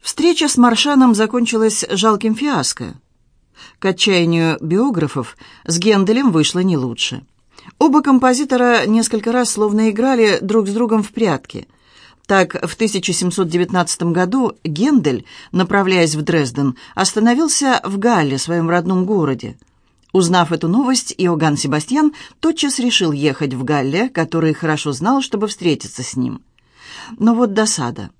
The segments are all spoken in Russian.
Встреча с Маршаном закончилась жалким фиаско. К отчаянию биографов с Генделем вышло не лучше. Оба композитора несколько раз словно играли друг с другом в прятки. Так, в 1719 году Гендель, направляясь в Дрезден, остановился в Галле, своем родном городе. Узнав эту новость, Иоганн Себастьян тотчас решил ехать в Галле, который хорошо знал, чтобы встретиться с ним. Но вот досада.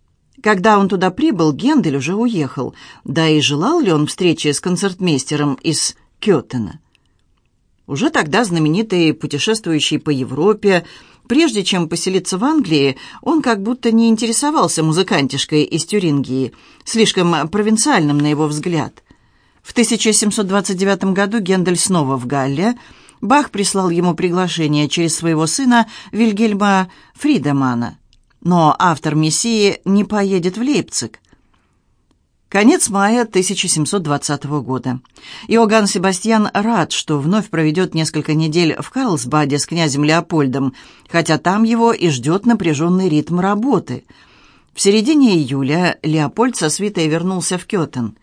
Когда он туда прибыл, Гендель уже уехал. Да и желал ли он встречи с концертмейстером из Кётена? Уже тогда знаменитый путешествующий по Европе, прежде чем поселиться в Англии, он как будто не интересовался музыкантишкой из Тюрингии, слишком провинциальным на его взгляд. В 1729 году Гендель снова в Галле. Бах прислал ему приглашение через своего сына Вильгельма Фридемана. Но автор «Мессии» не поедет в Лейпциг. Конец мая 1720 года. Иоганн Себастьян рад, что вновь проведет несколько недель в Карлсбаде с князем Леопольдом, хотя там его и ждет напряженный ритм работы. В середине июля Леопольд со свитой вернулся в Кётен.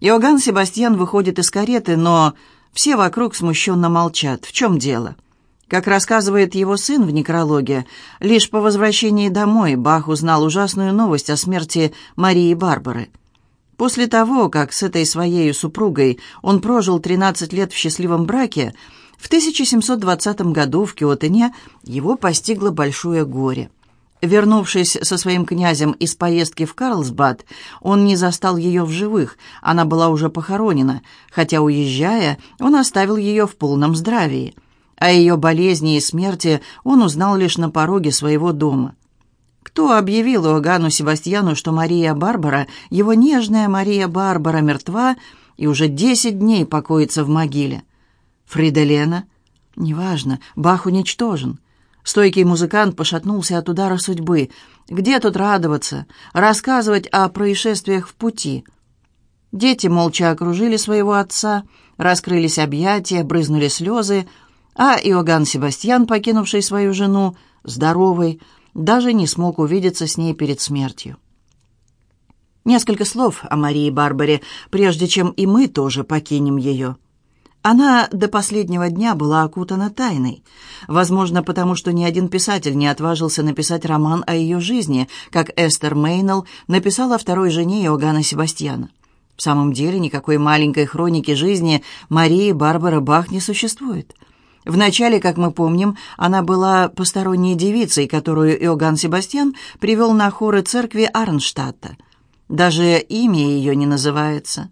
Иоганн Себастьян выходит из кареты, но все вокруг смущенно молчат. В чем дело? Как рассказывает его сын в некрологе, лишь по возвращении домой Бах узнал ужасную новость о смерти Марии Барбары. После того, как с этой своей супругой он прожил 13 лет в счастливом браке, в 1720 году в Киотене его постигло большое горе. Вернувшись со своим князем из поездки в Карлсбад, он не застал ее в живых, она была уже похоронена, хотя, уезжая, он оставил ее в полном здравии. О ее болезни и смерти он узнал лишь на пороге своего дома. Кто объявил Иоганну Себастьяну, что Мария Барбара, его нежная Мария Барбара, мертва и уже десять дней покоится в могиле? Фриделена? Неважно, Бах уничтожен. Стойкий музыкант пошатнулся от удара судьбы. Где тут радоваться, рассказывать о происшествиях в пути? Дети молча окружили своего отца, раскрылись объятия, брызнули слезы, а Иоганн Себастьян, покинувший свою жену, здоровый, даже не смог увидеться с ней перед смертью. Несколько слов о Марии Барбаре, прежде чем и мы тоже покинем ее. Она до последнего дня была окутана тайной. Возможно, потому что ни один писатель не отважился написать роман о ее жизни, как Эстер Мейнелл написала второй жене Иоганна Себастьяна. В самом деле никакой маленькой хроники жизни Марии Барбара Бах не существует. Вначале, как мы помним, она была посторонней девицей, которую Иоганн Себастьян привел на хоры церкви Арнштадта. Даже имя ее не называется.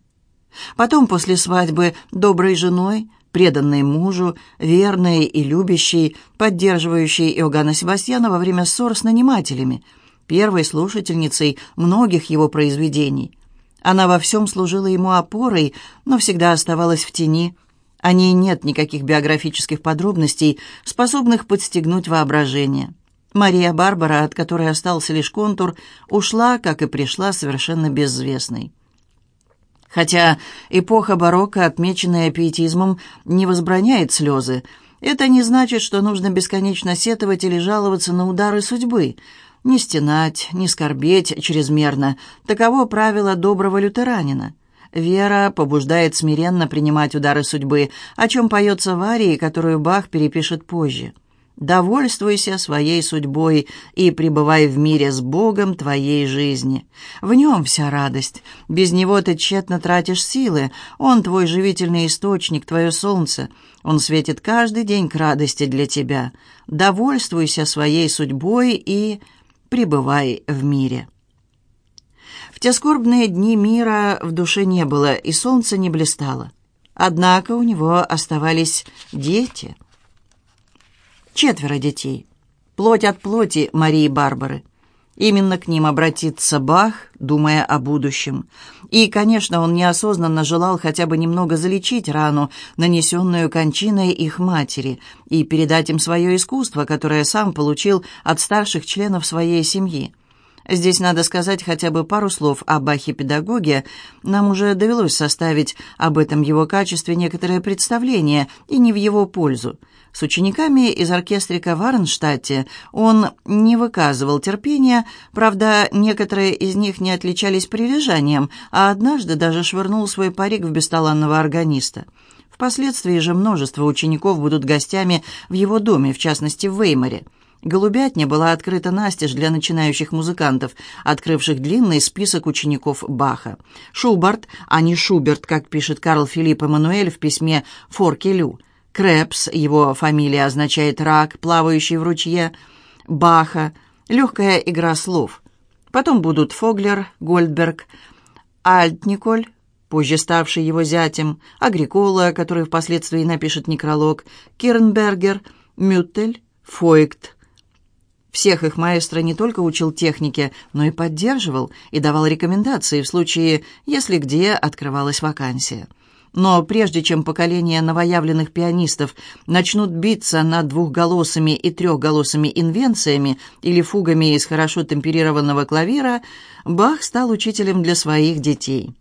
Потом, после свадьбы, доброй женой, преданной мужу, верной и любящей, поддерживающей Иоганна Себастьяна во время ссор с нанимателями, первой слушательницей многих его произведений. Она во всем служила ему опорой, но всегда оставалась в тени – о ней нет никаких биографических подробностей, способных подстегнуть воображение. Мария Барбара, от которой остался лишь контур, ушла, как и пришла, совершенно безвестной. Хотя эпоха барокко, отмеченная пиетизмом, не возбраняет слезы, это не значит, что нужно бесконечно сетовать или жаловаться на удары судьбы. Не стенать, не скорбеть чрезмерно – таково правило доброго лютеранина. Вера побуждает смиренно принимать удары судьбы, о чем поется в арии, которую Бах перепишет позже. «Довольствуйся своей судьбой и пребывай в мире с Богом твоей жизни. В нем вся радость. Без него ты тщетно тратишь силы. Он твой живительный источник, твое солнце. Он светит каждый день к радости для тебя. Довольствуйся своей судьбой и пребывай в мире». Те скорбные дни мира в душе не было, и солнце не блистало. Однако у него оставались дети. Четверо детей. Плоть от плоти Марии Барбары. Именно к ним обратится Бах, думая о будущем. И, конечно, он неосознанно желал хотя бы немного залечить рану, нанесенную кончиной их матери, и передать им свое искусство, которое сам получил от старших членов своей семьи. Здесь надо сказать хотя бы пару слов о Бахе-педагоге. Нам уже довелось составить об этом его качестве некоторое представление, и не в его пользу. С учениками из оркестрика в Арнштадте он не выказывал терпения, правда, некоторые из них не отличались прилежанием, а однажды даже швырнул свой парик в бесталанного органиста. Впоследствии же множество учеников будут гостями в его доме, в частности в Веймаре. Голубятня была открыта настежь для начинающих музыкантов, открывших длинный список учеников Баха. Шубарт, а не Шуберт, как пишет Карл Филипп Эммануэль в письме Форкелю. Крепс, его фамилия означает «рак, плавающий в ручье», Баха, легкая игра слов. Потом будут Фоглер, Гольдберг, Альтниколь, позже ставший его зятем, Агрикола, который впоследствии напишет некролог, Кирнбергер, Мюттель, Фойкт, всех их маэстро не только учил технике, но и поддерживал и давал рекомендации в случае, если где открывалась вакансия. Но прежде чем поколение новоявленных пианистов начнут биться над двухголосыми и трехголосыми инвенциями или фугами из хорошо темперированного клавира, Бах стал учителем для своих детей.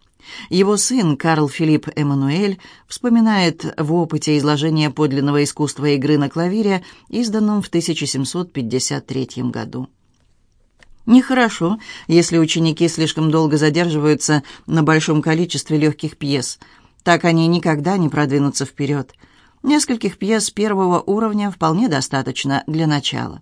Его сын Карл Филипп Эммануэль вспоминает в опыте изложения подлинного искусства игры на клавире, изданном в 1753 году. Нехорошо, если ученики слишком долго задерживаются на большом количестве легких пьес. Так они никогда не продвинутся вперед. Нескольких пьес первого уровня вполне достаточно для начала.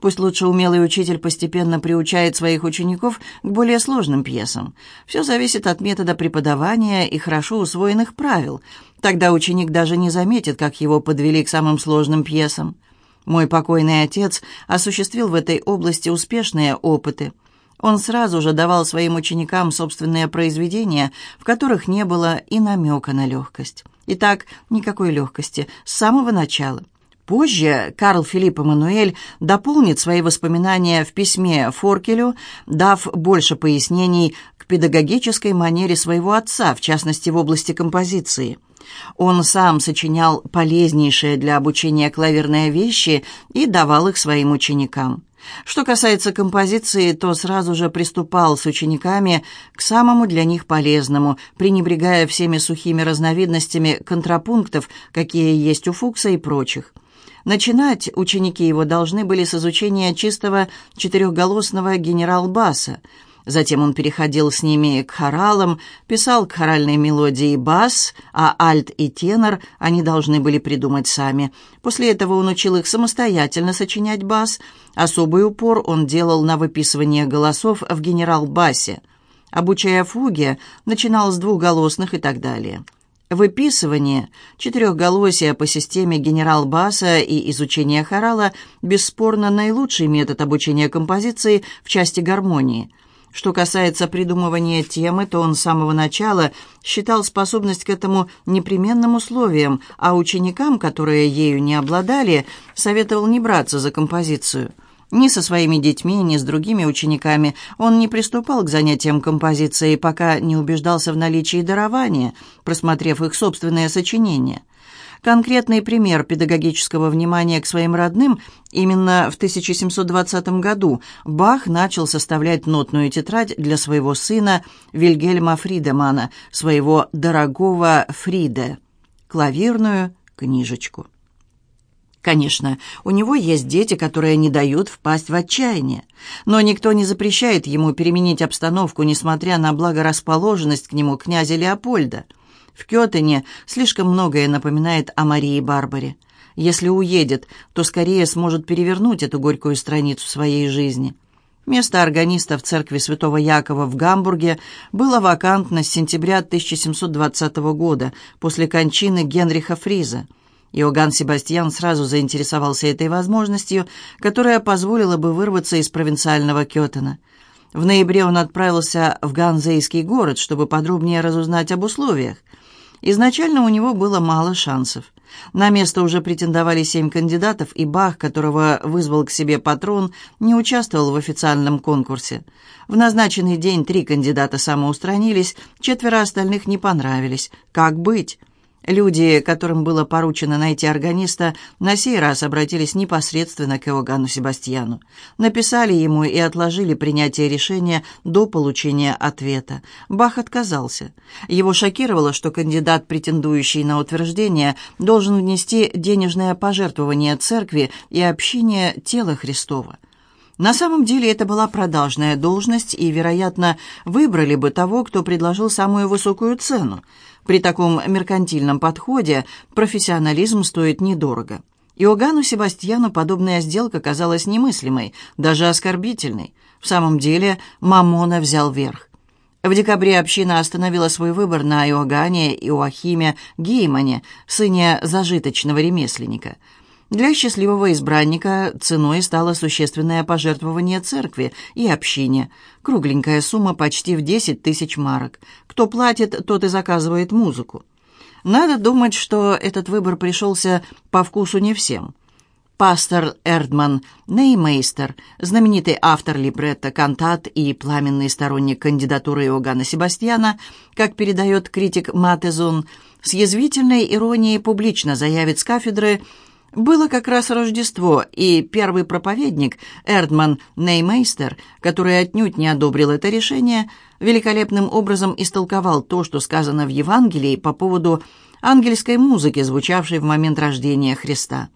Пусть лучше умелый учитель постепенно приучает своих учеников к более сложным пьесам. Все зависит от метода преподавания и хорошо усвоенных правил. Тогда ученик даже не заметит, как его подвели к самым сложным пьесам. Мой покойный отец осуществил в этой области успешные опыты. Он сразу же давал своим ученикам собственные произведения, в которых не было и намека на легкость. Итак, никакой легкости с самого начала – Позже Карл Филипп Эммануэль дополнит свои воспоминания в письме Форкелю, дав больше пояснений к педагогической манере своего отца, в частности в области композиции. Он сам сочинял полезнейшие для обучения клаверные вещи и давал их своим ученикам. Что касается композиции, то сразу же приступал с учениками к самому для них полезному, пренебрегая всеми сухими разновидностями контрапунктов, какие есть у Фукса и прочих. Начинать ученики его должны были с изучения чистого четырехголосного генерал-баса. Затем он переходил с ними к хоралам, писал к хоральной мелодии бас, а альт и тенор они должны были придумать сами. После этого он учил их самостоятельно сочинять бас. Особый упор он делал на выписывание голосов в генерал-басе. Обучая фуге, начинал с двухголосных и так далее. Выписывание, четырехголосия по системе генерал-баса и изучение хорала бесспорно наилучший метод обучения композиции в части гармонии. Что касается придумывания темы, то он с самого начала считал способность к этому непременным условием, а ученикам, которые ею не обладали, советовал не браться за композицию – ни со своими детьми, ни с другими учениками он не приступал к занятиям композицией, пока не убеждался в наличии дарования, просмотрев их собственные сочинения. Конкретный пример педагогического внимания к своим родным именно в 1720 году Бах начал составлять нотную тетрадь для своего сына Вильгельма Фридемана, своего дорогого Фриде, клавирную книжечку. Конечно, у него есть дети, которые не дают впасть в отчаяние. Но никто не запрещает ему переменить обстановку, несмотря на благорасположенность к нему князя Леопольда. В Кётене слишком многое напоминает о Марии Барбаре. Если уедет, то скорее сможет перевернуть эту горькую страницу своей жизни. Место органиста в церкви святого Якова в Гамбурге было вакантно с сентября 1720 года, после кончины Генриха Фриза. Иоганн Себастьян сразу заинтересовался этой возможностью, которая позволила бы вырваться из провинциального Кётена. В ноябре он отправился в Ганзейский город, чтобы подробнее разузнать об условиях. Изначально у него было мало шансов. На место уже претендовали семь кандидатов, и Бах, которого вызвал к себе патрон, не участвовал в официальном конкурсе. В назначенный день три кандидата самоустранились, четверо остальных не понравились. Как быть? Люди, которым было поручено найти органиста, на сей раз обратились непосредственно к Иоганну Себастьяну. Написали ему и отложили принятие решения до получения ответа. Бах отказался. Его шокировало, что кандидат, претендующий на утверждение, должен внести денежное пожертвование церкви и общине тела Христова. На самом деле это была продажная должность, и, вероятно, выбрали бы того, кто предложил самую высокую цену. При таком меркантильном подходе профессионализм стоит недорого. Иоганну Себастьяну подобная сделка казалась немыслимой, даже оскорбительной. В самом деле Мамона взял верх. В декабре община остановила свой выбор на Иоганне Иоахиме Геймане, сыне зажиточного ремесленника – для счастливого избранника ценой стало существенное пожертвование церкви и общине. Кругленькая сумма почти в 10 тысяч марок. Кто платит, тот и заказывает музыку. Надо думать, что этот выбор пришелся по вкусу не всем. Пастор Эрдман Неймейстер, знаменитый автор либретто «Кантат» и пламенный сторонник кандидатуры Иоганна Себастьяна, как передает критик Матезун, с язвительной иронией публично заявит с кафедры – было как раз Рождество, и первый проповедник, Эрдман Неймейстер, который отнюдь не одобрил это решение, великолепным образом истолковал то, что сказано в Евангелии по поводу ангельской музыки, звучавшей в момент рождения Христа.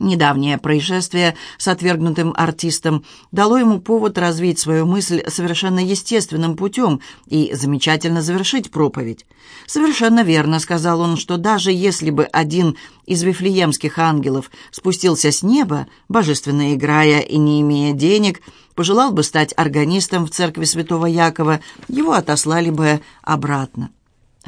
Недавнее происшествие с отвергнутым артистом дало ему повод развить свою мысль совершенно естественным путем и замечательно завершить проповедь. «Совершенно верно», — сказал он, — «что даже если бы один из вифлеемских ангелов спустился с неба, божественно играя и не имея денег, пожелал бы стать органистом в церкви святого Якова, его отослали бы обратно».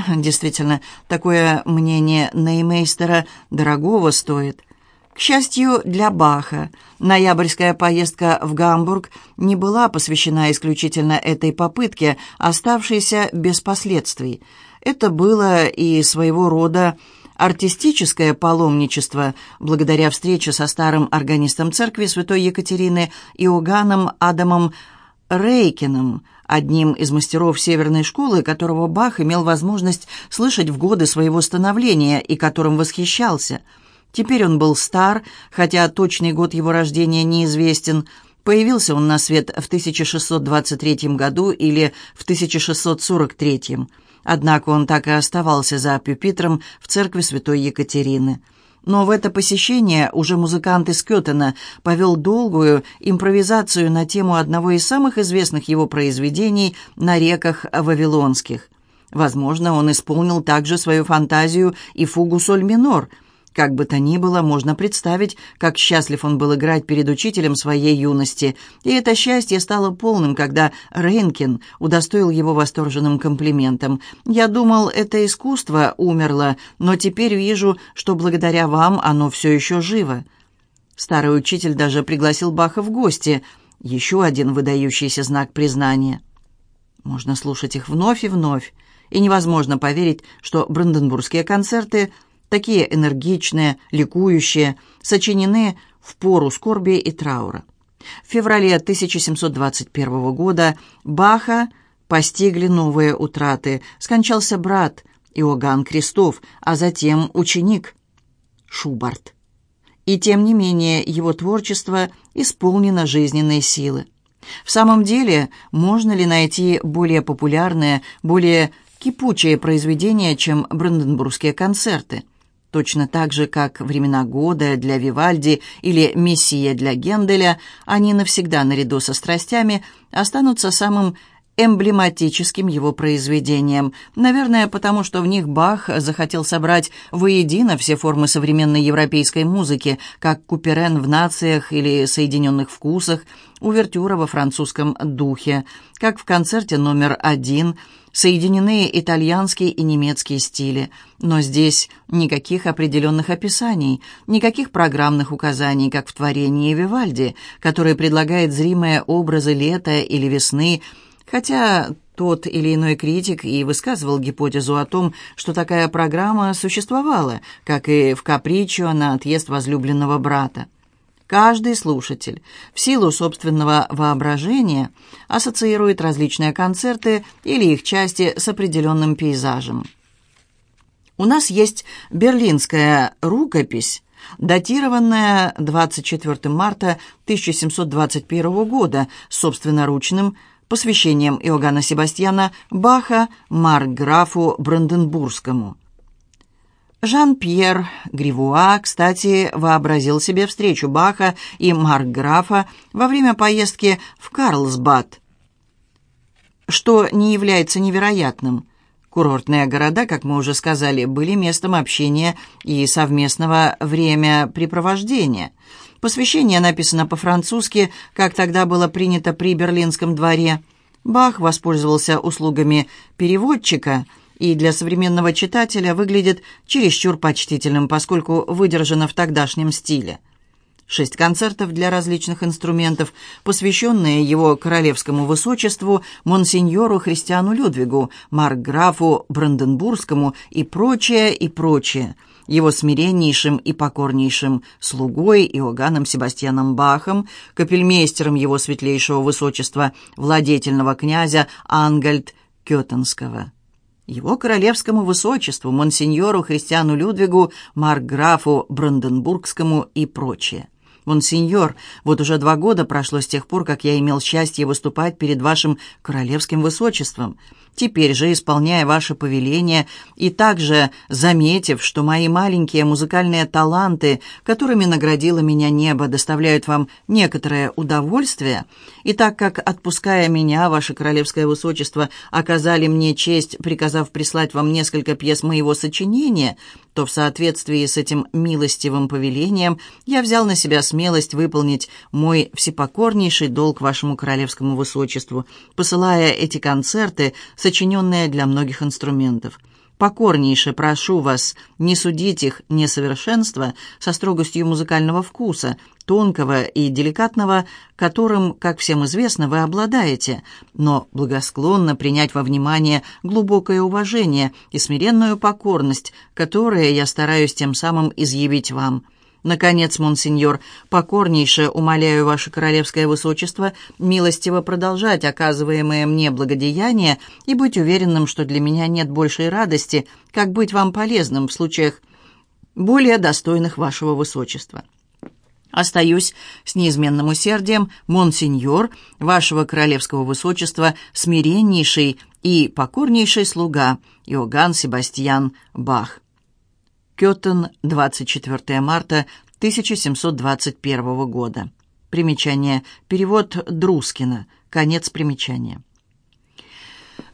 Действительно, такое мнение Неймейстера дорогого стоит — к счастью для Баха, ноябрьская поездка в Гамбург не была посвящена исключительно этой попытке, оставшейся без последствий. Это было и своего рода артистическое паломничество, благодаря встрече со старым органистом церкви святой Екатерины Иоганном Адамом Рейкиным, одним из мастеров северной школы, которого Бах имел возможность слышать в годы своего становления и которым восхищался – Теперь он был стар, хотя точный год его рождения неизвестен. Появился он на свет в 1623 году или в 1643. Однако он так и оставался за пюпитром в церкви святой Екатерины. Но в это посещение уже музыкант из Кётена повел долгую импровизацию на тему одного из самых известных его произведений на реках Вавилонских. Возможно, он исполнил также свою фантазию и фугу соль минор – как бы то ни было, можно представить, как счастлив он был играть перед учителем своей юности, и это счастье стало полным, когда Рейнкин удостоил его восторженным комплиментом. «Я думал, это искусство умерло, но теперь вижу, что благодаря вам оно все еще живо». Старый учитель даже пригласил Баха в гости. Еще один выдающийся знак признания. Можно слушать их вновь и вновь, и невозможно поверить, что бранденбургские концерты – такие энергичные, ликующие, сочинены в пору скорби и траура. В феврале 1721 года Баха постигли новые утраты. Скончался брат Иоганн Крестов, а затем ученик Шубарт. И тем не менее его творчество исполнено жизненной силы. В самом деле, можно ли найти более популярное, более кипучее произведение, чем Бранденбургские концерты? Точно так же, как «Времена года» для Вивальди или «Мессия» для Генделя, они навсегда, наряду со страстями, останутся самым эмблематическим его произведением. Наверное, потому что в них Бах захотел собрать воедино все формы современной европейской музыки, как Куперен в «Нациях» или «Соединенных вкусах», увертюра во французском духе, как в концерте номер один – соединены итальянский и немецкий стили, но здесь никаких определенных описаний, никаких программных указаний, как в творении Вивальди, который предлагает зримые образы лета или весны, хотя тот или иной критик и высказывал гипотезу о том, что такая программа существовала, как и в «Капричо» на отъезд возлюбленного брата. Каждый слушатель в силу собственного воображения ассоциирует различные концерты или их части с определенным пейзажем. У нас есть берлинская рукопись, датированная 24 марта 1721 года, собственноручным посвящением Иоганна Себастьяна Баха маркграфу Бранденбургскому. Жан-Пьер Гривуа, кстати, вообразил себе встречу Баха и маркграфа во время поездки в Карлсбад, что не является невероятным. Курортные города, как мы уже сказали, были местом общения и совместного времяпрепровождения. Посвящение написано по-французски, как тогда было принято при Берлинском дворе. Бах воспользовался услугами переводчика и для современного читателя выглядит чересчур почтительным, поскольку выдержано в тогдашнем стиле. Шесть концертов для различных инструментов, посвященные его королевскому высочеству, монсеньору Христиану Людвигу, маркграфу Бранденбургскому и прочее, и прочее, его смиреннейшим и покорнейшим слугой Иоганном Себастьяном Бахом, капельмейстером его светлейшего высочества, владетельного князя Ангальд Кётенского его королевскому высочеству, монсеньору Христиану Людвигу, маркграфу Бранденбургскому и прочее. «Монсеньор, вот уже два года прошло с тех пор, как я имел счастье выступать перед вашим королевским высочеством. Теперь же, исполняя ваше повеление и также заметив, что мои маленькие музыкальные таланты, которыми наградило меня небо, доставляют вам некоторое удовольствие, и так как, отпуская меня, ваше королевское высочество, оказали мне честь, приказав прислать вам несколько пьес моего сочинения, то в соответствии с этим милостивым повелением я взял на себя смелость выполнить мой всепокорнейший долг вашему королевскому высочеству, посылая эти концерты, сочиненные для многих инструментов. Покорнейше прошу вас не судить их несовершенство со строгостью музыкального вкуса, тонкого и деликатного, которым, как всем известно, вы обладаете, но благосклонно принять во внимание глубокое уважение и смиренную покорность, которые я стараюсь тем самым изъявить вам». Наконец, монсеньор, покорнейше умоляю ваше королевское высочество милостиво продолжать оказываемое мне благодеяние и быть уверенным, что для меня нет большей радости, как быть вам полезным в случаях более достойных вашего высочества. Остаюсь с неизменным усердием, монсеньор, вашего королевского высочества, смиреннейший и покорнейший слуга Иоганн Себастьян Бах. Кёттен, 24 марта 1721 года. Примечание. Перевод Друскина. Конец примечания.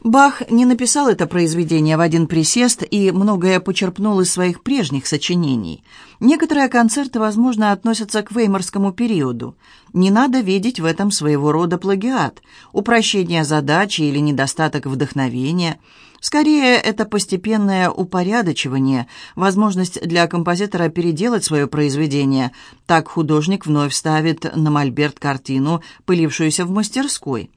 Бах не написал это произведение в один присест и многое почерпнул из своих прежних сочинений. Некоторые концерты, возможно, относятся к веймарскому периоду. Не надо видеть в этом своего рода плагиат, упрощение задачи или недостаток вдохновения – Скорее, это постепенное упорядочивание, возможность для композитора переделать свое произведение. Так художник вновь ставит на мольберт картину, пылившуюся в мастерской.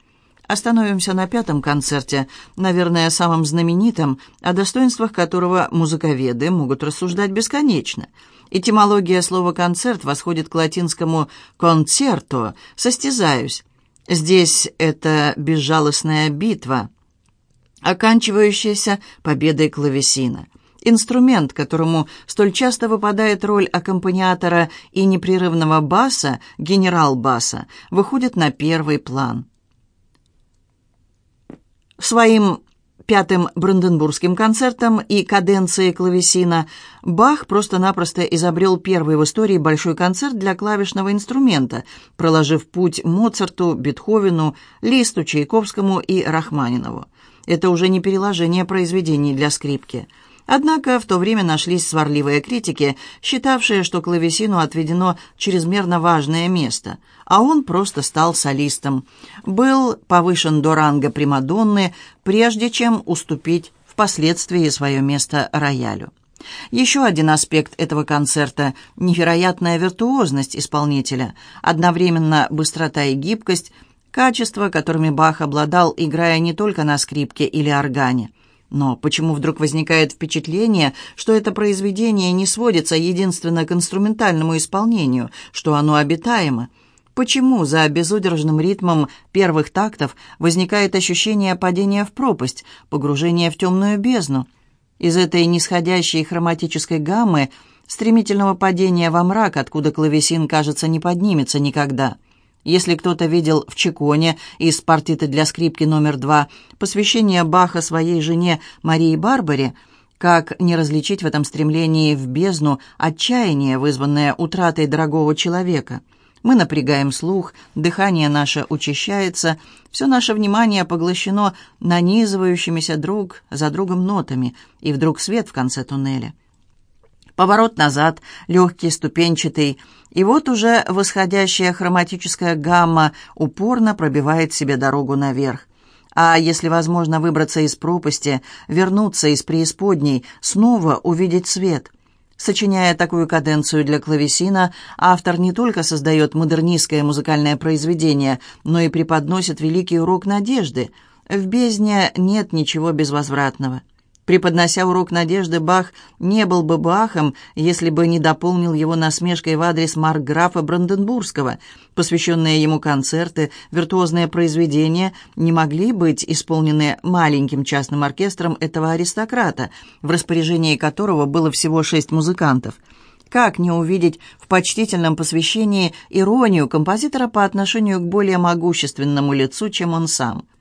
Остановимся на пятом концерте, наверное, самом знаменитом, о достоинствах которого музыковеды могут рассуждать бесконечно. Этимология слова «концерт» восходит к латинскому «концерто» — «состязаюсь». Здесь это безжалостная битва — оканчивающаяся победой клавесина. Инструмент, которому столь часто выпадает роль аккомпаниатора и непрерывного баса, генерал-баса, выходит на первый план. Своим пятым Бранденбургским концертом и каденцией клавесина Бах просто-напросто изобрел первый в истории большой концерт для клавишного инструмента, проложив путь Моцарту, Бетховену, Листу, Чайковскому и Рахманинову. Это уже не переложение произведений для скрипки. Однако в то время нашлись сварливые критики, считавшие, что клавесину отведено чрезмерно важное место, а он просто стал солистом. Был повышен до ранга Примадонны, прежде чем уступить впоследствии свое место роялю. Еще один аспект этого концерта – невероятная виртуозность исполнителя, одновременно быстрота и гибкость – Качества, которыми Бах обладал, играя не только на скрипке или органе. Но почему вдруг возникает впечатление, что это произведение не сводится единственно к инструментальному исполнению, что оно обитаемо? Почему за безудержным ритмом первых тактов возникает ощущение падения в пропасть, погружения в темную бездну? Из этой нисходящей хроматической гаммы, стремительного падения во мрак, откуда клавесин, кажется, не поднимется никогда. Если кто-то видел в Чеконе из партиты для скрипки номер два посвящение Баха своей жене Марии Барбаре, как не различить в этом стремлении в бездну отчаяние, вызванное утратой дорогого человека – мы напрягаем слух, дыхание наше учащается, все наше внимание поглощено нанизывающимися друг за другом нотами, и вдруг свет в конце туннеля. Поворот назад, легкий, ступенчатый, и вот уже восходящая хроматическая гамма упорно пробивает себе дорогу наверх. А если возможно выбраться из пропасти, вернуться из преисподней, снова увидеть свет – Сочиняя такую каденцию для клавесина, автор не только создает модернистское музыкальное произведение, но и преподносит великий урок надежды. В бездне нет ничего безвозвратного. Преподнося урок надежды, Бах не был бы Бахом, если бы не дополнил его насмешкой в адрес маркграфа Бранденбургского. Посвященные ему концерты, виртуозные произведения не могли быть исполнены маленьким частным оркестром этого аристократа, в распоряжении которого было всего шесть музыкантов. Как не увидеть в почтительном посвящении иронию композитора по отношению к более могущественному лицу, чем он сам?